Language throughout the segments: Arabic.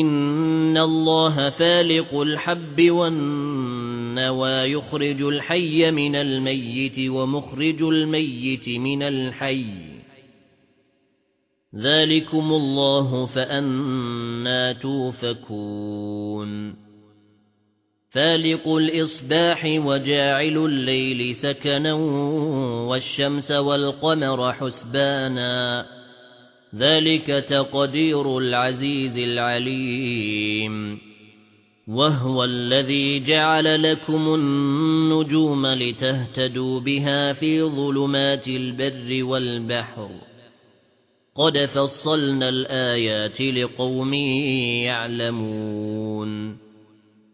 إِنَّ اللَّهَ فَالِقُ الْحَبِّ وَالنَّوَى يُخْرِجُ الْحَيَّ مِنَ الْمَيِّتِ وَمُخْرِجُ الْمَيِّتِ مِنَ الْحَيِّ. ذَلِكُمُ اللَّهُ فَأَنَّى تُؤْفَكُونَ. فَالِقُ الْإِصْبَاحِ وَجَاعِلُ اللَّيْلِ سَكَنًا وَالشَّمْسَ وَالْقَمَرَ حُسْبَانًا. ذَلِكَ تَقْدِيرُ الْعَزِيزِ الْعَلِيمِ. وَهُوَ الَّذِي جَعَلَ لَكُمُ النُّجُومَ لِتَهْتَدُوا بِهَا فِي ظُلُمَاتِ الْبَرِّ وَالْبَحْرِ. قَدْ فَصَّلْنَا الْآيَاتِ لِقَوْمٍ يَعْلَمُونَ.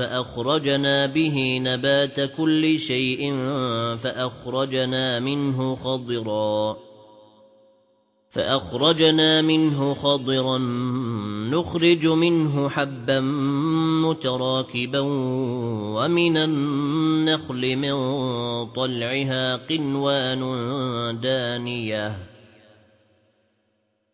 فَأَخْرَجْنَا بِهِ نَبَاتَ كُلِّ شَيْءٍ فَأَخْرَجْنَا مِنْهُ خَضِرًا فَأَخْرَجْنَا مِنْهُ خَضِرًا نُخْرِجُ مِنْهُ حَبًّا مُتَرَاكِبًا وَمِنَ النَّخْلِ مِنْ طَلْعِهَا قِنْوَانٌ دَانِيَةٌ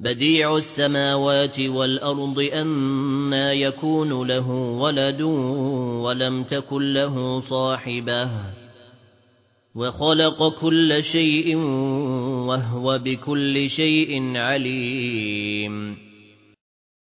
بَدِيعُ السَّمَاوَاتِ وَالْأَرْضِ أَنَّى يَكُونُ لَهُ وَلَدٌ وَلَمْ تَكُنْ لَهُ صَاحِبَةٌ وَخَلَقَ كُلَّ شَيْءٍ وَهُوَ بِكُلِّ شَيْءٍ عَلِيمٌ